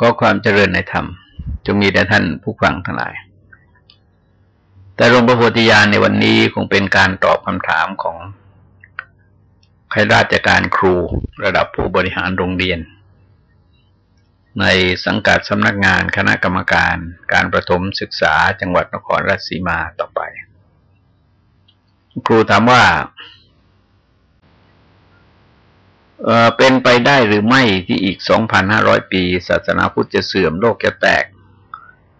ก็ความเจริญในธรรม จงมีแด่ท่านผู้ฟังทั้งหลาย แต่หลวงพระโพธิญาณในวันนี้คงเป็นการตอบคำถามของข้าราชการครูระดับผู้บริหารโรงเรียน ในสังกัดสำนักงานคณะกรรมการการประถมศึกษาจังหวัดนครราชสีมาต่อไป ครูถามว่า เเป็นไปได้หรือไม่ที่อีก 2,500 ปี ศาสนาพุทธจะเสื่อมโลกจะแตก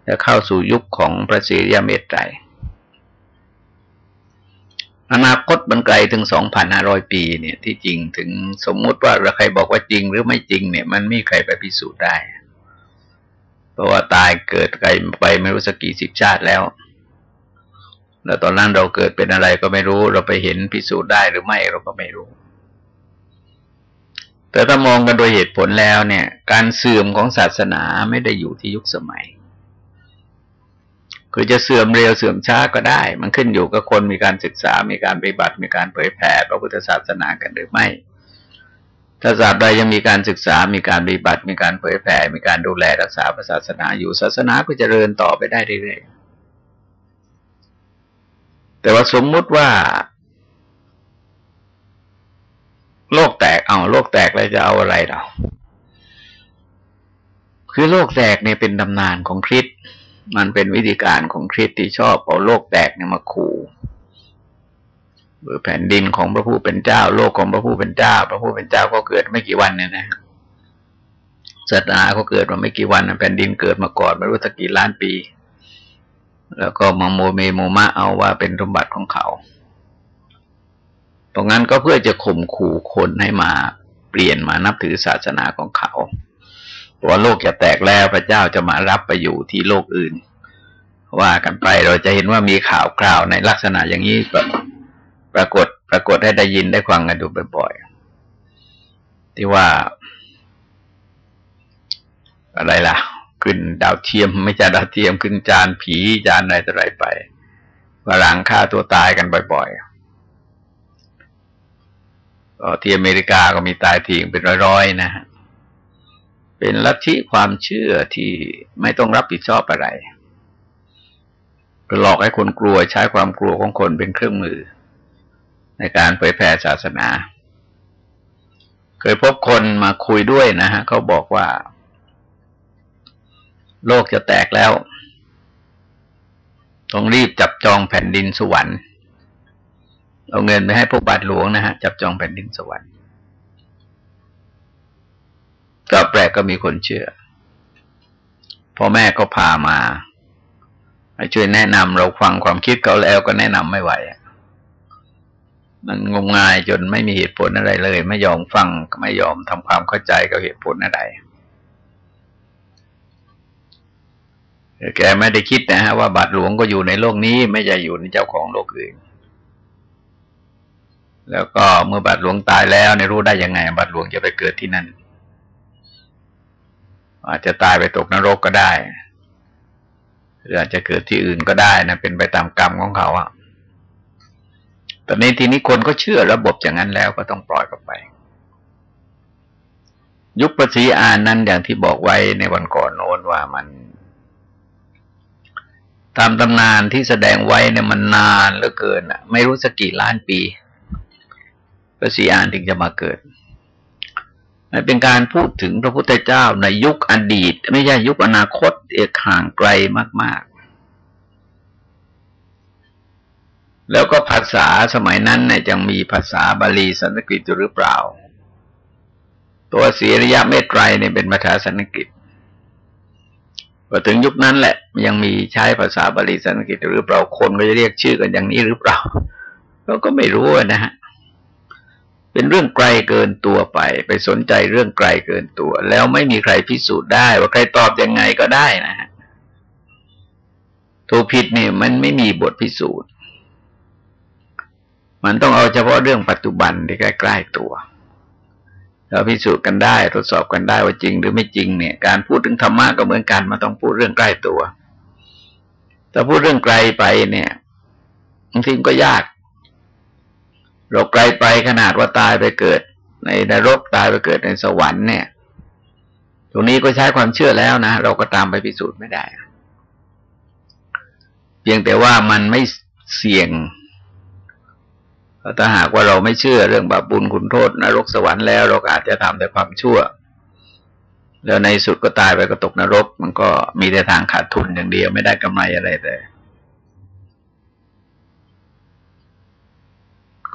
จะเข้าสู่ยุคของพระศรียเมตไตรอนาคตมันไกลถึง 2,500 ปี เนี่ย ที่จริงถึงสมมุติว่าใครบอกว่าจริงหรือไม่จริง เนี่ย มันไม่ใครไปพิสูจน์ได้ เพราะว่าตายเกิดไกลไปไม่รู้สักกี่สิบชาติแล้ว แล้วตอนนั้นเราเกิดเป็นอะไรก็ไม่รู้ เราไปเห็นพิสูจน์ได้หรือไม่เราก็ไม่รู้ แต่ถ้ามองกันโดยเหตุผลแล้วเนี่ย การเสื่อมของศาสนาไม่ได้อยู่ที่ยุคสมัย คือจะเสื่อมเร็วเสื่อมช้าก็ได้ มันขึ้นอยู่กับคนมีการศึกษา มีการปฏิบัติ มีการเผยแผ่พระพุทธศาสนากันหรือไม่ ถ้าศาสตร์ใดยังมีการศึกษา มีการปฏิบัติ มีการเผยแผ่ มีการดูแลรักษาศาสนาอยู่ศาสนาก็จเจริญต่อไปได้เรื่อยๆแต่ว่าสมมุติว่า โลกแตกเอาโลกแตกแล้วจะเอาอะไรเรา คือโลกแตกเนี่ยเป็นตำนานของคริสมันเป็นวิธีการของคริสที่ชอบเอาโลกแตกเนี่ยมาขู่หรือแผ่นดินของพระผู้เป็นเจ้า โลกของพระผู้เป็นเจ้า พระผู้เป็นเจ้าก็เกิดไม่กี่วันเนี่ยนะศาสนาเขาเกิดมาไม่กี่วันแผ่นดินเกิดมาก่อนไม่รู้สักกี่ล้านปี แล้วก็มาโมเมโมมะเอาว่าเป็นสมบัติของเขา ตรงนั้นก็เพื่อจะข่มขู่คนให้มาเปลี่ยนมานับถือศาสนาของเขาว่าโลกจะแตกแล้วพระเจ้าจะมารับไปอยู่ที่โลกอื่น ว่ากันไปเราจะเห็นว่ามีข่าวคราวในลักษณะอย่างนี้ปรากฏปรากฏให้ได้ยินได้ฟังกันดูบ่อยๆที่ว่า อะไรล่ะ ขึ้นดาวเทียมไม่ใช่ดาวเทียมขึ้นจานผีจานอะไรต่ออะไรไปว่าหลังฆ่าตัวตายกันบ่อย ๆ ที่อเมริกาก็มีตายทิ้งเป็นร้อยๆนะฮะเป็นลัทธิความเชื่อที่ไม่ต้องรับผิดชอบอะไรหลอกให้คนกลัวใช้ความกลัวของคนเป็นเครื่องมือ ในการเผยแผ่ศาสนา เคยพบคนมาคุยด้วยนะฮะเขาบอกว่า โลกจะแตกแล้ว ต้องรีบจับจองแผ่นดินสวรรค์ เอาเงินไปให้พวกบาทหลวงนะฮะ จับจองแผ่นดินสวรรค์ ก็แปลกก็มีคนเชื่อ พ่อแม่ก็พามาให้ช่วยแนะนำเราฟังความคิดเขาแล้วก็แนะนำไม่ไหวมันงมงายจนไม่มีเหตุผลอะไรเลย ไม่ยอมฟังไม่ยอมทำความเข้าใจกับเหตุผลอะไรแกไม่ได้คิดนะฮะว่าบาทหลวงก็อยู่ในโลกนี้ ไม่ใช่อยู่ในเจ้าของโลกอื่น แล้วก็เมื่อบาทหลวงตายแล้วเนี่ยรู้ได้ยังไงบาทหลวงจะไปเกิดที่นั่น อาจจะตายไปตกนรกก็ได้ หรืออาจจะเกิดที่อื่นก็ได้นะเป็นไปตามกรรมของเขาอะตอนนี้ทีนี้คนก็เชื่อระบบอย่างนั้นแล้วก็ต้องปล่อยกันไป ยุคประสีอานนั้นอย่างที่บอกไว้ในวันก่อนโน้นว่ามัน ตามตำนานที่แสดงไว้เนี่ยมันนานเหลือเกินอะไม่รู้สักกี่ล้านปี ระสีอานถึงจะมาเกิดมันเป็นการพูดถึงพระพุทธเจ้าในยุคอดีต ไม่ใช่ยุคอนาคตเอกห่างไกลมาก ๆ แล้วก็ภาษาสมัยนั้นเนี่ยยังมีภาษาบาลีสันสกฤตอยู่หรือเปล่า ตัวสีริยะเมตไตรเนี่ยเป็นภาษาสันสกฤตพอถึงยุคนั้นแหละ ยังมีใช้ภาษาบาลีสันสกฤตหรือเปล่าคนก็จะเรียกชื่อกันอย่างนี้หรือเปล่าเราก็ไม่รู้นะฮะ เป็นเรื่องไกลเกินตัวไป ไปสนใจเรื่องไกลเกินตัว แล้วไม่มีใครพิสูจน์ได้ ว่าใครตอบยังไงก็ได้นะฮะถูกผิดเนี่ยมันไม่มีบทพิสูจน์ มันต้องเอาเฉพาะเรื่องปัจจุบันที่ใกล้ๆตัวเราพิสูจน์กันได้ ทดสอบกันได้ว่าจริง หรือไม่จริงเนี่ย การพูดถึงธรรมะก็เหมือนกันมาต้องพูดเรื่องใกล้ตัวแต่พูดเรื่องไกลไปเนี่ยบางทีก็ยาก เราไกลไปขนาดว่าตายไปเกิด ในนรกตายไปเกิดในสวรรค์เนี่ย ตรงนี้ก็ใช้ความเชื่อแล้วนะ เราก็ตามไปพิสูจน์ไม่ได้ เพียงแต่ว่ามันไม่เสี่ยงถ้าหากว่าเราไม่เชื่อเรื่องบาปบุญคุณโทษนรกสวรรค์แล้วเราอาจจะทำแต่ความชั่ว แล้วในสุดก็ตายไปก็ตกนรก มันก็มีแต่ทางขาดทุนอย่างเดียวไม่ได้กำไรอะไรแต่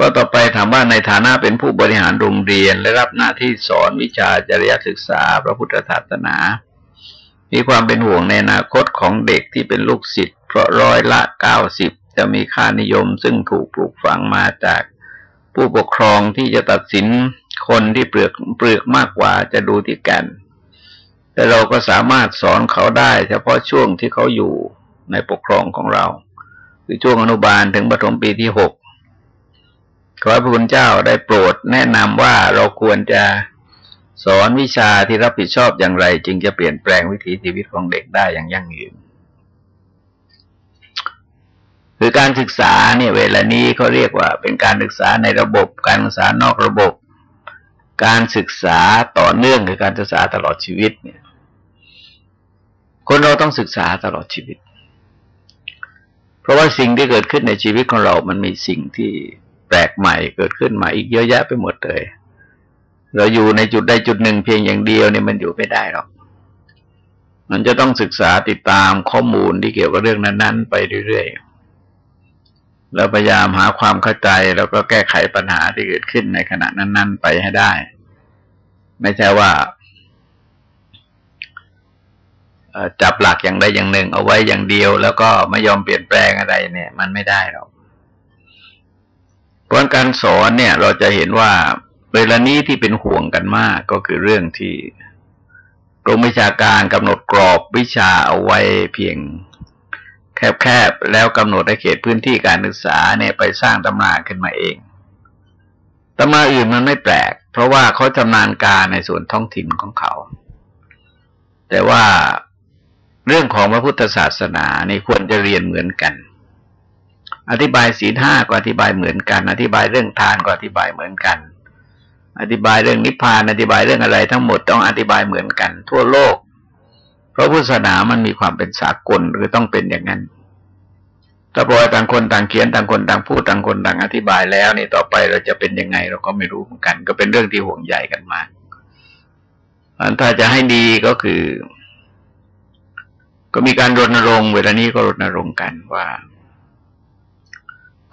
ก็ต่อไปถามว่าในฐานะเป็นผู้บริหารโรงเรียนและรับหน้าที่สอนวิชาจริยศึกษา พระพุทธศาสนา มีความเป็นห่วงในอนาคตของเด็กที่เป็นลูกศิษย์เพราะร้อยละเก้าสิบจะมีค่านิยมซึ่งถูกปลูกฝังมาจากผู้ปกครองที่จะตัดสินคนที่เปลือกเปลือกมากกว่าจะดูที่แก่นแต่เราก็สามารถสอนเขาได้เฉพาะช่วงที่เขาอยู่ในปกครองของเรา คือช่วงอนุบาลถึงปฐมปีที่หก ขอพระคุณเจ้าได้โปรดแนะนำว่าเราควรจะสอนวิชาที่รับผิดชอบอย่างไร จึงจะเปลี่ยนแปลงวิถีชีวิตของเด็กได้อย่างยั่งยืนคือการศึกษาเนี่ยเวลานี้เขาเรียกว่าเป็นการศึกษาในระบบ การศึกษานอกระบบ การศึกษาต่อเนื่องคือการศึกษาตลอดชีวิตเนี่ย คนเราต้องศึกษาตลอดชีวิต เพราะว่าสิ่งที่เกิดขึ้นในชีวิตของเรา มันมีสิ่งที่ ปลกใหม่เกิดขึ้นมาอีกเยอะแยะไปหมดเลย เราอยู่ในจุดใดจุดหนึ่งเพียงอย่างเดียวเนี่ยมันอยู่ไม่ได้หรอก มันจะต้องศึกษาติดตามข้อมูลที่เกี่ยวกับเรื่องนั้น ๆ ไปเรื่อยๆ แล้วพยายามหาความเข้าใจแล้วก็แก้ไขปัญหาที่เกิดขึ้นในขณะนั้น ๆ ไปให้ได้ ไม่ใช่ว่าจับหลักอย่างใดอย่างหนึ่งเอาไว้อย่างเดียว แล้วก็ไม่ยอมเปลี่ยนแปลงอะไรเนี่ย มันไม่ได้หรอก เพราะการสอนเนี่ย เราจะเห็นว่าเวลานี้ที่เป็นห่วงกันมากก็คือเรื่องที่กรมวิชาการกำหนดกรอบวิชาเอาไว้เพียงแคบๆแล้วกำหนดในเขตพื้นที่การศึกษาเนี่ยไปสร้างตำราขึ้นมาเองตำราอื่นมันไม่แปลก เพราะว่าเขาชำนาญการในส่วนท้องถิ่นของเขา แต่ว่าเรื่องของพระพุทธศาสนานี่ควรจะเรียนเหมือนกัน อธิบายศีลห้าก็อธิบายเหมือนกัน อธิบายเรื่องทานก็อธิบายเหมือนกัน อธิบายเรื่องนิพพาน อธิบายเรื่องอะไรทั้งหมดต้องอธิบายเหมือนกัน ทั่วโลก เพราะพุทธศาสนามันมีความเป็นสากลหรือต้องเป็นอย่างนั้นถ้าปล่อยต่างคนต่างเขียนต่างคนต่างพูดต่างคนต่างอธิบายแล้วนี่ต่อไปเราจะเป็นยังไงเราก็ไม่รู้เหมือนกัน ก็เป็นเรื่องที่ห่วงใหญ่กันมากถ้าจะให้ดีก็คือ ก็มีการรณรงค์เวลานี้ก็รณรงค์กันว่า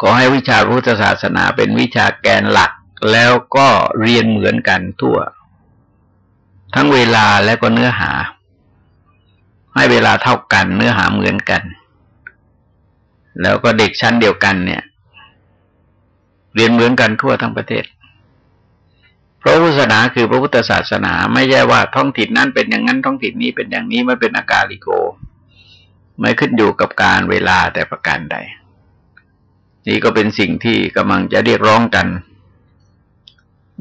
ขอให้วิชาพุทธศาสนาเป็นวิชาแกนหลัก แล้วก็เรียนเหมือนกันทั่ว ทั้งเวลาและก็เนื้อหา ให้เวลาเท่ากันเนื้อหาเหมือนกัน แล้วก็เด็กชั้นเดียวกันเนี่ย เรียนเหมือนกันทั่วทั้งประเทศเพราะพุทธศาสนาคือพระพุทธศาสนา ไม่ใช่ว่าท้องถิ่นนั้นเป็นอย่างนั้นท้องถิ่นนี้เป็นอย่างนี้ไม่เป็นอากาลิโก ไม่ขึ้นอยู่กับการเวลาแต่ประการใด นี่ก็เป็นสิ่งที่กำลังจะเรียกร้องกัน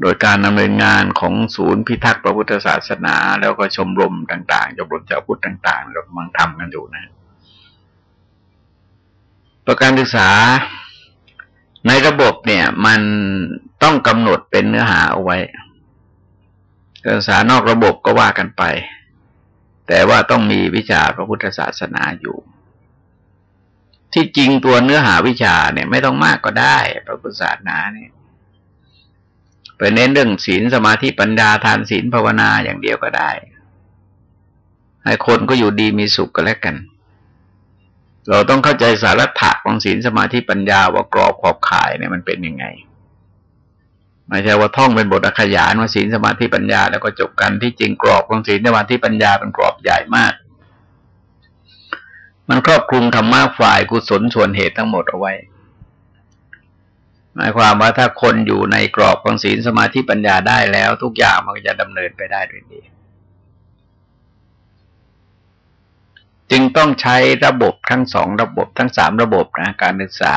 โดยการดำเนินงานของศูนย์พิทักษ์พระพุทธศาสนา แล้วก็ชมรมต่างๆชมรมชาวพุทธต่างๆเรากำลังทำกันอยู่นะ ประการศึกษาในระบบเนี่ย มันต้องกำหนดเป็นเนื้อหาเอาไว้การศึกษานอกระบบก็ว่ากันไป แต่ว่าต้องมีวิชาพระพุทธศาสนาอยู่ ที่จริงตัวเนื้อหาวิชาเนี่ยไม่ต้องมากก็ได้พระพุทธศาสนาเนี่ยไปเน้นเรื่องศีลสมาธิปัญญาทานศีลภาวนาอย่างเดียวก็ได้ให้คนก็อยู่ดีมีสุขก็แล้วกัน เราต้องเข้าใจสาระถะของศีลสมาธิปัญญาว่ากรอบขอบข่ายเนี่ยมันเป็นยังไงไม่ใช่ว่าท่องเป็นบทอขยานว่าศีลสมาธิปัญญาแล้วก็จบกันที่จริงกรอบของศีลสมาธิปัญญาเป็นกรอบใหญ่มาก มันครอบคลุมธรรมะฝ่ายกุศลส่วนเหตุทั้งหมดเอาไว้ หมายความว่าถ้าคนอยู่ในกรอบของศีลสมาธิปัญญาได้แล้ว ทุกอย่างมันจะดำเนินไปได้ด้วยดี จึงต้องใช้ระบบทั้งสองระบบทั้งสามระบบนะการศึกษา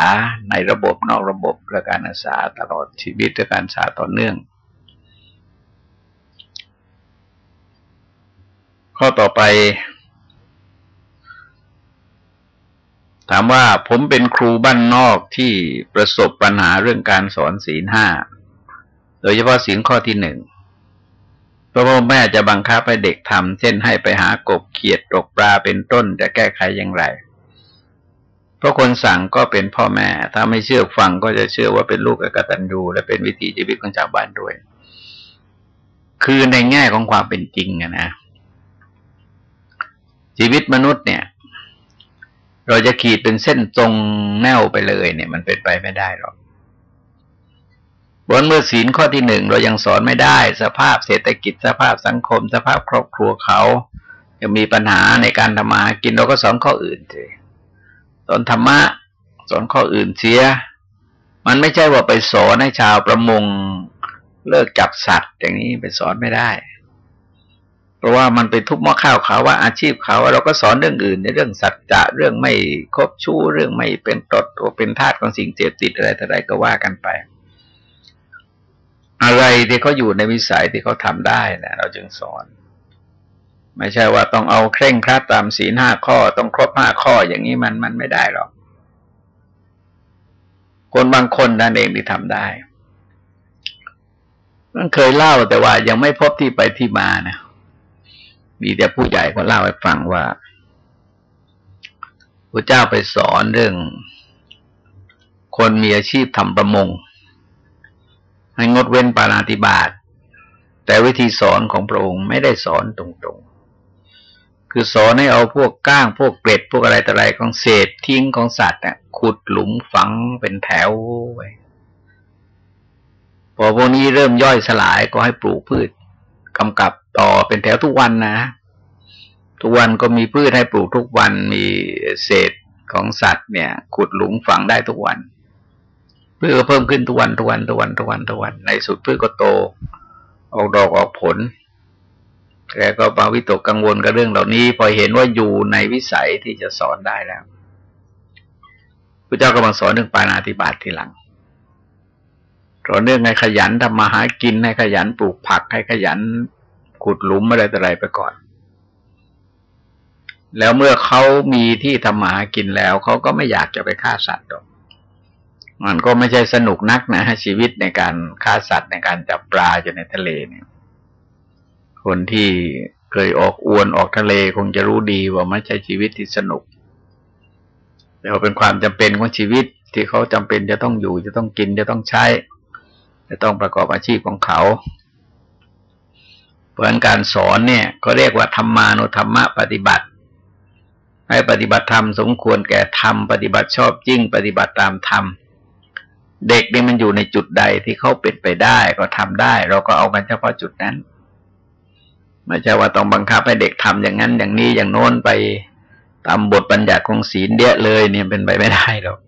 ในระบบนอกระบบและการศึกษาตลอดชีวิตและการศึกษาต่อเนื่องข้อต่อไป ถามว่าผมเป็นครูบ้านนอกที่ประสบปัญหาเรื่องการสอนศีลห้า โดยเฉพาะศีลข้อที่หนึ่งเพราะว่าแม่จะบังคับให้เด็กทำเช่นให้ไปหากบเขียดตกปลาเป็นต้นจะแก้ไขอย่างไร เพราะคนสั่งก็เป็นพ่อแม่ ถ้าไม่เชื่อฟังก็จะเชื่อว่าเป็นลูกกตันยูและเป็นวิถีชีวิตของชาวบ้านด้วย คือในแง่ของความเป็นจริงนะชีวิตมนุษย์เนี่ย เราจะขีดเป็นเส้นตรงแนวไปเลย เนี่ย มันเป็นไปไม่ได้หรอกบนเมื่อศีลข้อที่หนึ่งเรายังสอนไม่ได้ สภาพเศรษฐกิจสภาพสังคม สภาพครอบครัวเขายังมีปัญหาในการทำมากินเราก็สอนข้ออื่นเลยสอนธรรมะสอนข้ออื่นเสีย มันไม่ใช่ว่าไปสอนให้ชาวประมงเลิกจับสัตว์อย่างนี้ไปสอนไม่ได้ เพราะว่ามันไปทุบหม้อข้าวเขาว่าอาชีพเขาเราก็สอนเรื่องอื่นในเรื่องสัจจะเรื่องไม่คบชู้เรื่องไม่เป็นตดตัวเป็นทาสของสิ่งเสพติดอะไรต่ออะไรก็ว่ากันไป อะไรที่เขาอยู่ในวิสัยที่เขาทำได้นะเราจึงสอน ไม่ใช่ว่าต้องเอาเคร่งครัดตามศีลห้าข้อต้องครบห้าข้ออย่างนี้มันมันไม่ได้หรอกคนบางคนนั่นเองที่ทำได้มันเคยเล่าแต่ว่ายังไม่พบที่ไปที่มานะ มีแต่ผู้ใหญ่เขาเล่าให้ฟังว่าพระเจ้าไปสอนเรื่อง คนมีอาชีพทำประมง ให้งดเว้นปานาติบาตแต่วิธีสอนของพระองค์ไม่ได้สอนตรงๆ คือสอนให้เอาพวกก้างพวกเกล็ดพวกอะไรต่ออะไรของเศษทิ้งของสัตว์น่ะขุดหลุมฝังเป็นแถวไว้พอพวกนี้เริ่มย่อยสลายก็ให้ปลูกพืชกำกับ ต่อเป็นแถวทุกวันนะ ทุกวันก็มีพืชให้ปลูกทุกวันมีเศษของสัตว์เนี่ย ขุดหลุมฝังได้ทุกวันพืชก็เพิ่มขึ้นทุกวันทุกวันทุกวันทุกวันทุกวัน ในสุดพืชก็โต ออกดอกออกผลแกก็มาวิตกกังวลกับเรื่องเหล่านี้ พอเห็นว่าอยู่ในวิสัยที่จะสอนได้แล้วพระเจ้าก็มาสอนเรื่องปานาติบาตทีหลังต่อเนื่องให้ขยันทำมาหากินให้ขยันปลูกผักให้ขยัน ขุดหลุมอะไรต่อะไรไปก่อน แล้วเมื่อเขามีที่ทำมาหากินแล้วเขาก็ไม่อยากจะไปฆ่าสัตว์หรอกมันก็ไม่ใช่สนุกนักนะชีวิตในการฆ่าสัตว์ในการจับปลาอยู่ในทะเลเนี่ย คนที่เคยออกอวนออกทะเลคงจะรู้ดีว่าไม่ใช่ชีวิตที่สนุกแต่ว่าเป็นความจำเป็นของชีวิตที่เขาจำเป็นจะต้องอยู่จะต้องกินจะต้องใช้ จะต้องประกอบอาชีพของเขา ราะการสอนเนี่ยก็เรียกว่าธรรมานุธรรมะปฏิบัติ ให้ปฏิบัติธรรมสมควรแก่ธรรมปฏิบัติชอบจริง ปฏิบัติตามธรรมเด็กนี่มันอยู่ในจุดใดที่เขาเป็นไปได้ ก็ทำได้ เราก็เอากันเฉพาะจุดนั้นไม่ใช่ว่าต้องบังคับให้เด็กทำอย่างนั้น อย่างนี้อย่างโน้นไปตามบทบัญญัติของศีลเดียเลยเนี่ยเป็นไปไม่ได้หรอก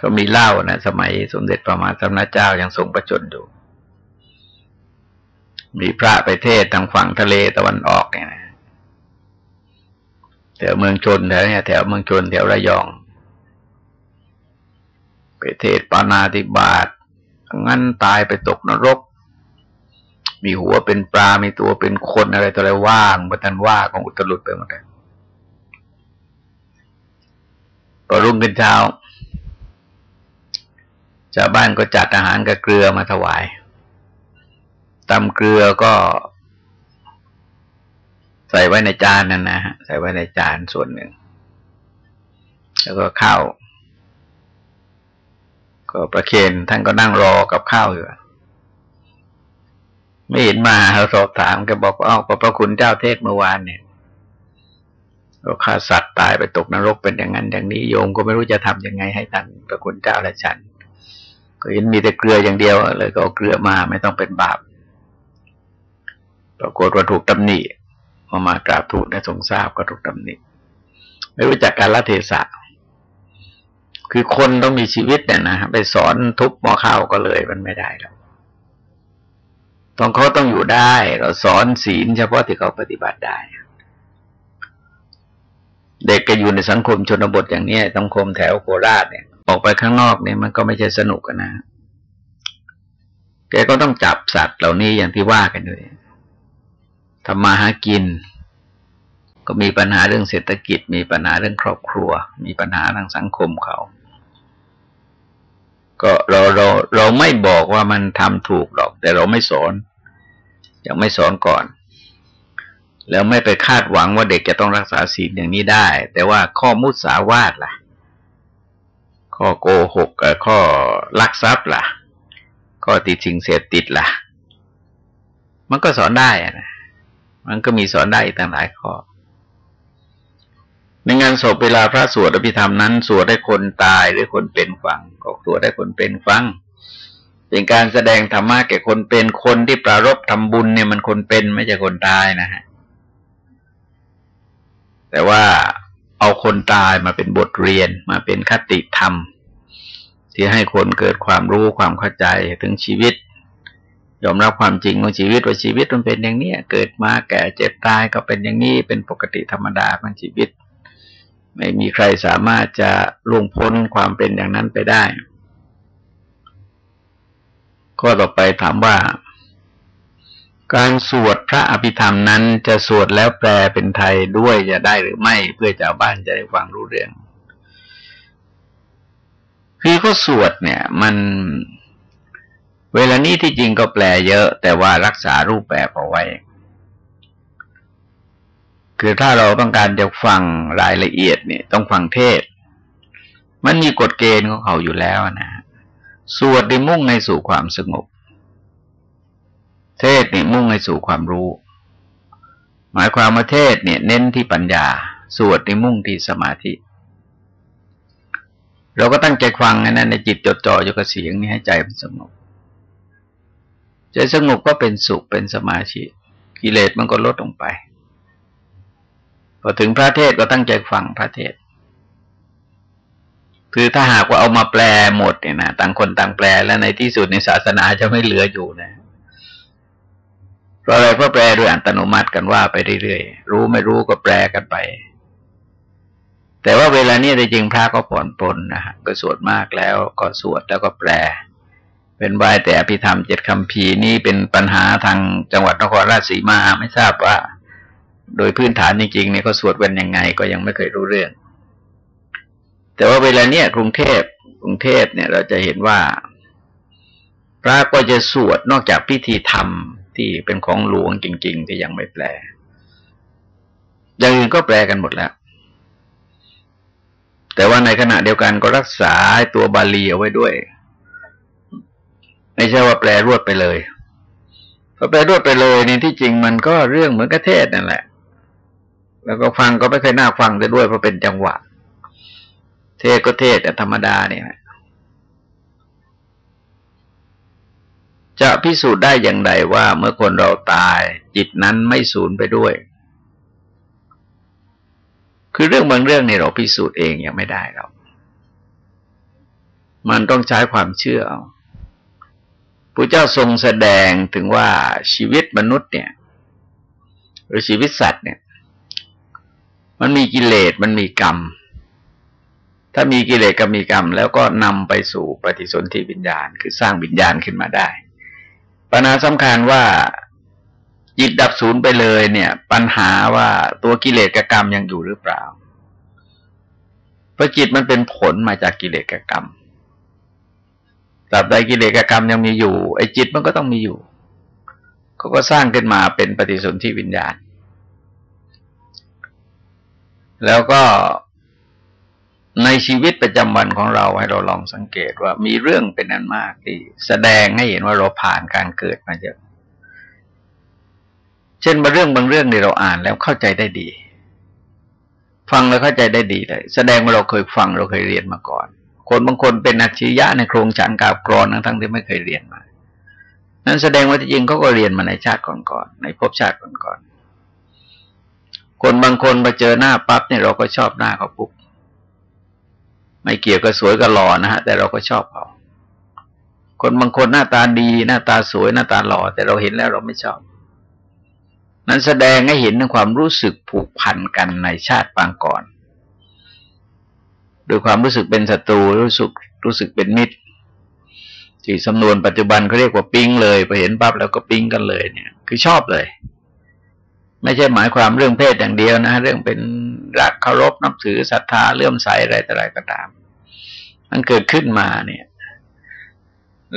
ก็มีเล่านะสมัยสมเด็จพระมหาสมณเจ้ายังทรงประชนอยู่ มีพระไปเทศทางฝั่งทะเลตะวันออกเนี่ยนะแถวเมืองชนแถวเนี่ยแถวเมืองชนแถวระยอง ไปเทศปานาติบาตงั้นตายไปตกนรก มีหัวเป็นปลา มีตัวเป็นคนอะไรตัวอะไรว่างบัตันว่าของอุตรุดไปหมดเลยพอรุ่งขึ้นเช้าชาวบ้านก็จัดอาหารกับเกลือมาถวาย ตำเกลือก็ ใส่ไว้ในจานนั่นนะฮะใส่ไว้ในจานส่วนหนึ่ง แล้วก็ข้าวก็ประเคนท่านก็นั่งรอกับข้าวอยู่ไม่เห็นมาเราสอบถามก็บอกว่าอ้าวพระคุณเจ้าเทศเมื่อวานเนี่ยก็ฆ่าสัตว์ตายไปตกนรกเป็นอย่างนั้นอย่างนี้โยมก็ไม่รู้จะทํำยังไงให้ท่านพระคุณเจ้าและฉัน ก็เห็นมีแต่เกลืออย่างเดียวเลยก็เอาเกลือมาไม่ต้องเป็นบาป ปรากฏว่าถูกตำหนิพอมากราบทูลได้ทรงทราบก็ถูกตำหนิไม่รู้จักการละเทศะ คือคนต้องมีชีวิตเนี่ยนะไปสอนทุบหม้อข้าวก็เลยมันไม่ได้แล้วต้องเขาต้องอยู่ได้ เราสอนศีลเฉพาะที่เขาปฏิบัติได้ เด็กก็อยู่ในสังคมชนบทอย่างนี้สังคมแถวโคราชเนี่ย ออกไปข้างนอกเนี่ยมันก็ไม่ใช่สนุกนะ แกก็ต้องจับสัตว์เหล่านี้อย่างที่ว่ากันด้วย ทำมาหากิน ก็มีปัญหาเรื่องเศรษฐกิจ มีปัญหาเรื่องครอบครัว มีปัญหาทางสังคมเขา ก็เราเราเราไม่บอกว่ามันทำถูกหรอก แต่เราไม่สอน ยังไม่สอนก่อน แล้วไม่ไปคาดหวังว่าเด็กจะต้องรักษาศีลอย่างนี้ได้ แต่ว่าข้อมุสาวาทล่ะ ข้อโกหกกับข้อลักทรัพย์ล่ะ ข้อติดสิ่งเสพติดล่ะ มันก็สอนได้นะ มันก็มีสอนได้อีกต่างหลายข้อในงานศพเวลาพระสวดอภิธรรมนั้น สวดให้คนตายหรือคนเป็นฟัง ก็สวดให้คนเป็นฟัง เป็นการแสดงธรรมะแก่คนเป็นคนที่ปรารบทำบุญเนี่ยมันคนเป็นไม่ใช่คนตายนะฮะ แต่ว่าเอาคนตายมาเป็นบทเรียนมาเป็นคติธรรม ที่ให้คนเกิดความรู้ความเข้าใจถึงชีวิต ยอมรับความจริงของชีวิตว่าชีวิตมันเป็นอย่างนี้เกิดมาแก่เจ็บตายก็เป็นอย่างนี้เป็นปกติธรรมดาของชีวิต ไม่มีใครสามารถจะล่วงพ้นความเป็นอย่างนั้นไปได้ข้อต่อไปถามว่า การสวดพระอภิธรรมนั้นจะสวดแล้วแปลเป็นไทยด้วยจะได้หรือไม่เพื่อชาวบ้านจะได้ฟังรู้เรื่องคือเขาสวดเนี่ย มัน เวลานี้ที่จริงก็แปลเยอะ แต่ว่ารักษารูปแบบเอาไว้ คือถ้าเราต้องการจะฟังรายละเอียดเนี่ย ต้องฟังเทศ มันมีกฎเกณฑ์ของเขาอยู่แล้วนะสวดได้มุ่งในสู่ความสงบ เทศเนี่ยมุ่งในสู่ความรู้ หมายความว่าเทศเนี่ย เน้นที่ปัญญา สวดในมุ่งที่สมาธิเราก็ตั้งใจฟังนะในจิตจดจ่ออยู่กับเสียงนี้ให้ใจมันสงบ ใจสงบก็เป็นสุขเป็นสมาธิกิเลสมันก็ลดลงไป พอถึงพระเทศก็ตั้งใจฟังพระเทศ คือถ้าหากว่าเอามาแปลหมดเนี่ยนะต่างคนต่างแปลแล้วในที่สุดในศาสนาจะไม่เหลืออยู่นะเพราะอะไรเพราะแปลโดยอัตโนมัติกันว่าไปเรื่อยๆรู้ไม่รู้ก็แปลกันไป แต่ว่าเวลานี้จริงพระก็ผ่อนปลนนะฮะก็สวดมากแล้วก็สวดแล้วก็แปล เป็นวายแต่อภิธรรมเจ็ดคำพีนี้เป็นปัญหาทางจังหวัดนครราชสีมาไม่ทราบว่า โดยพื้นฐานจริงๆเนี่ยเขาสวดเป็นยังไงก็ยังไม่เคยรู้เรื่อง แต่ว่าเวลาเนี้ยกรุงเทพกรุงเทพเนี่ยเราจะเห็นว่า พระก็จะสวดนอกจากพิธีธรรมที่เป็นของหลวงจริง ๆ ที่ยังไม่แปลอย่างอื่นก็แปลกันหมดแล้ว แต่ว่าในขณะเดียวกันก็รักษาตัวบาลีเอาไว้ด้วย ไม่ใช่ว่าแปลรวดไปเลยพอแปลรวดไปเลยนี่ที่จริงมันก็เรื่องเหมือนกระเทศนั่นแหละ แล้วก็ฟังก็ไม่เคยน่าฟังแต่ด้วยเพราะเป็นจังหวะ เทศก็เทศแต่ธรรมดาเนี่ยจะพิสูจน์ได้อย่างไรว่าเมื่อคนเราตาย จิตนั้นไม่สูญไปด้วย คือเรื่องบางเรื่องนี่เราพิสูจน์เองยังไม่ได้เรามันต้องใช้ความเชื่อเอา พระเจ้าทรงแสดงถึงว่าชีวิตมนุษย์เนี่ย หรือชีวิตสัตว์เนี่ย มันมีกิเลสมันมีกรรม ถ้ามีกิเลสกับมีกรรม แล้วก็นำไปสู่ปฏิสนธิวิญญาณ คือสร้างวิญญาณขึ้นมาได้ ปัญหาสำคัญว่าจิตดับศูนย์ไปเลยเนี่ย ปัญหาว่าตัวกิเลสกับกรรมยังอยู่หรือเปล่า เพราะจิตมันเป็นผลมาจากกิเลสกับกรรม ตราบใดกิเลสกรรมยังมีอยู่ ไอ้จิตมันก็ต้องมีอยู่เขาก็สร้างขึ้นมาเป็นปฏิสนธิวิญญาณ แล้วก็ในชีวิตประจำวันของเราให้เราลองสังเกตว่ามีเรื่องเป็นอันมากที่แสดงให้เห็นว่าเราผ่านการเกิดมาเยอะเช่นบางเรื่องบางเรื่องที่เราอ่านแล้วเข้าใจได้ดี ฟังแล้วเข้าใจได้ดีเลย แสดงว่าเราเคยฟังเราเคยเรียนมาก่อน คนบางคนเป็นอัจฉริยะในโครงฉันกาบกรอนทั้งที่ไม่เคยเรียนมา นั่นแสดงว่าจริงเขาก็เรียนมาในชาติก่อนๆในภพชาติก่อนๆคนบางคนมาเจอหน้าปั๊บเนี่ยเราก็ชอบหน้าเขาปุ๊บไม่เกี่ยวกับสวยกับหล่อนะฮะแต่เราก็ชอบเขาคนบางคนหน้าตาดี หน้าตาสวยหน้าตาหล่อ แต่เราเห็นแล้วเราไม่ชอบ นั้นแสดงให้เห็นถึงความรู้สึกผูกพันกันในชาติปางก่อน โดยความรู้สึกเป็นศัตรูรู้สึกรู้สึกเป็นมิตร ที่สำนวนปัจจุบันเขาเรียกว่าปิ้งเลยไปเห็นปั๊บแล้วก็ปิ้งกันเลยเนี่ยคือชอบเลย ไม่ใช่หมายความเรื่องเพศอย่างเดียวนะ เรื่องเป็นรักเคารพนับถือศรัทธาเลื่อมใสอะไรต่ออะไรก็ตาม มันเกิดขึ้นมาเนี่ย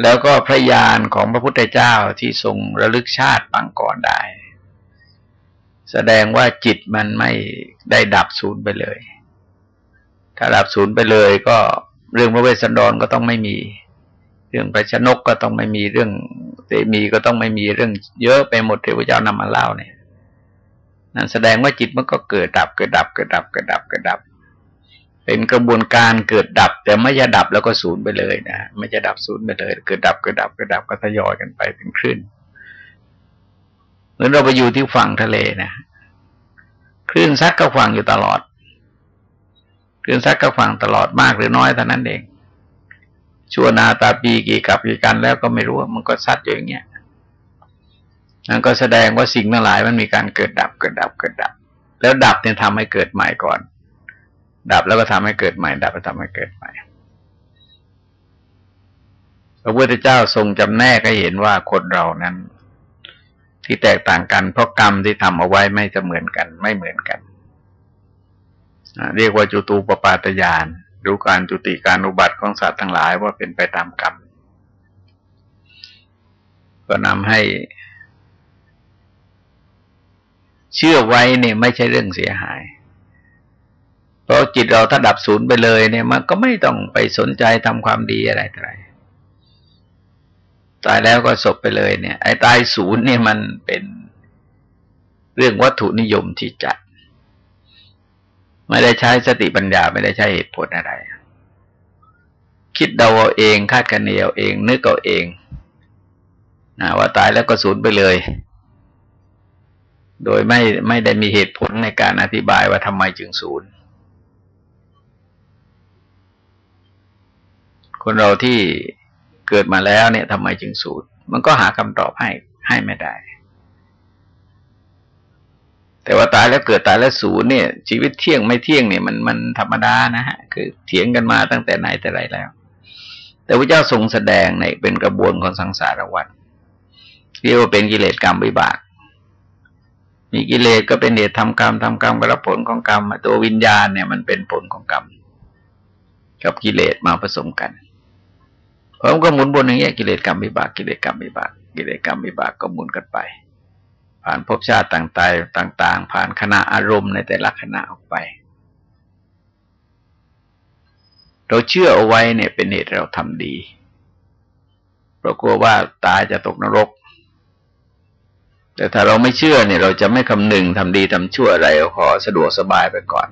แล้วก็พระญาณของพระพุทธเจ้าที่ทรงระลึกชาติปังก่อนได้ แสดงว่าจิตมันไม่ได้ดับศูนย์ไปเลย ถ้าดับศูนย์ไปเลยก็เรื่องพระเวสสันดรก็ต้องไม่มี เรื่องพระชนกก็ต้องไม่มีเรื่องเตมีก็ต้องไม่มีเรื่องเยอะไปหมดที่พระเจ้านำมาเล่าเนี่ยนั่นแสดงว่าจิตมันก็เกิดดับเกิดดับเกิดดับเกิดดับเกิดดับ เป็นกระบวนการเกิดดับ แต่ไม่จะดับแล้วก็ศูนย์ไปเลยนะไม่จะดับศูนย์ไปเลย เกิดดับเกิดดับเกิดดับก็ทยอยกันไปเป็นคลื่นเหมือนเราไปอยู่ที่ฝั่งทะเลนะคลื่นซัดก็ฝั่งอยู่ตลอด คลื่นซัดก็ฝั่งตลอดมากหรือน้อยเท่านั้นเอง ชั่วนาตาปีกี่กับกี่กันแล้วก็ไม่รู้มันก็ซัดอยู่อย่างเงี้ยนั่นก็แสดงว่าสิ่งทั้งหลายมันมีการเกิดดับเกิดดับเกิดดับ แล้วดับเนี่ยทำให้เกิดใหม่ก่อน ดับแล้วก็ทำให้เกิดใหม่ ดับแล้วทำให้เกิดใหม่พระพุทธเจ้าทรงจำแนกให้เห็นว่าคนเรานั้น ที่แตกต่างกันเพราะกรรมที่ทำเอาไว้ไม่จะเหมือนกัน ไม่เหมือนกัน เรียกว่าจุตูปปาตยานรู้การจุติการอุบัติของสัตว์ทั้งหลายว่าเป็นไปตามกรรม ก็นำให้ เชื่อไว้เนี่ยไม่ใช่เรื่องเสียหาย เพราะจิตเราถ้าดับศูนย์ไปเลยเนี่ยมันก็ไม่ต้องไปสนใจทำความดีอะไรอะไรตายแล้วก็ศพไปเลยเนี่ย ไอ้ตายศูนย์เนี่ยมันเป็นเรื่องวัตถุนิยมที่จัด ไม่ได้ใช้สติปัญญาไม่ได้ใช้เหตุผลอะไร คิดเดาเอาเองคาดคะเนเอาเอง นึกเอาเองนะว่าตายแล้วก็ศูนย์ไปเลย โดยไม่ไม่ได้มีเหตุผลในการอธิบายว่าทำไมจึงศูนย์คนเราที่เกิดมาแล้วเนี่ยทำไมจึงสูญมันก็หาคำตอบให้ให้ไม่ได้ แต่ว่าตายแล้วเกิดตายแล้วสูญเนี่ย ชีวิตเที่ยงไม่เที่ยงเนี่ยมันมันธรรมดานะฮะคือเถียงกันมาตั้งแต่ไหนแต่ไรแล้ว แต่พระเจ้าทรงแสดงในเป็นกระบวนของสังสารวัฏเรียกว่าเป็นกิเลสกรรมวิบาก มีกิเลสก็เป็นเหตุทำกรรมทำกรรมก็รับผลของกรรมตัววิญญาณเนี่ยมันเป็นผลของกรรมกับกิเลสมาผสมกันพราะมันก็หมุนบนอย่างเงี้ยกิเลสกรรมวิบากกิเลสกรรมวิบากกิเลสกรรมวิบากก็หมุนกันไป ผ่านภพชาติต่างๆต่างๆผ่านคณะอารมณ์ในแต่ละคณะออกไป เราเชื่อเอาไว้เนี่ยเป็นเหตุเราทำดีเพราะกลัวว่าตายจะตกนรก แต่ถ้าเราไม่เชื่อเนี่ย เราจะไม่คำนึงทำดีทำชั่วอะไรขอสะดวกสบายไปก่อน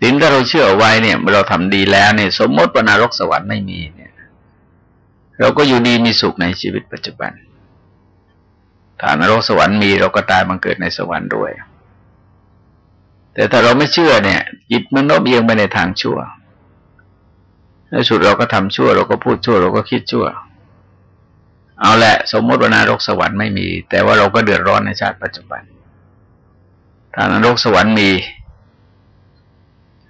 สิ่งที่เราเชื่อไว้เนี่ยเมื่อเราทำดีแล้วเนี่ย สมมติว่านรกสวรรค์ไม่มีเนี่ย เราก็อยู่ดีมีสุขในชีวิตปัจจุบัน ถ้านรกสวรรค์มีเราก็ตายมาเกิดในสวรรค์ด้วย แต่ถ้าเราไม่เชื่อเนี่ย จิตมันโน้มเอียงไปในทางชั่วในสุดเราก็ทำชั่ว เราก็พูดชั่ว เราก็คิดชั่ว เอาแหละสมมติว่านรกสวรรค์ไม่มี แต่ว่าเราก็เดือดร้อนในชาติปัจจุบัน ถ้านรกสวรรค์มี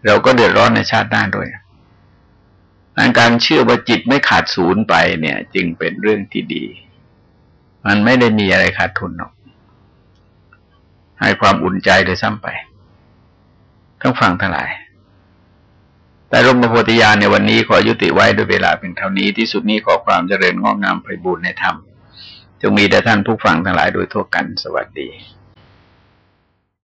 เราก็เดือดร้อนในชาติหน้าด้วยการเชื่อว่าจิตไม่ขาดศูนย์ไปเนี่ย จึงเป็นเรื่องที่ดี มันไม่ได้มีอะไรขาดทุนหรอก ให้ความอุ่นใจเลยซ้ำไปทั้งฟังทั้งหลาย แต่รมโพธิญาณในวันนี้ขอยุติไว้ด้วยเวลาเป็นเท่านี้ที่สุดนี้ขอความเจริญงอกงามไปบูรณนธรรมจงมีแด่ท่านผู้ฟังทั้งหลายโดยทั่วกันสวัสดี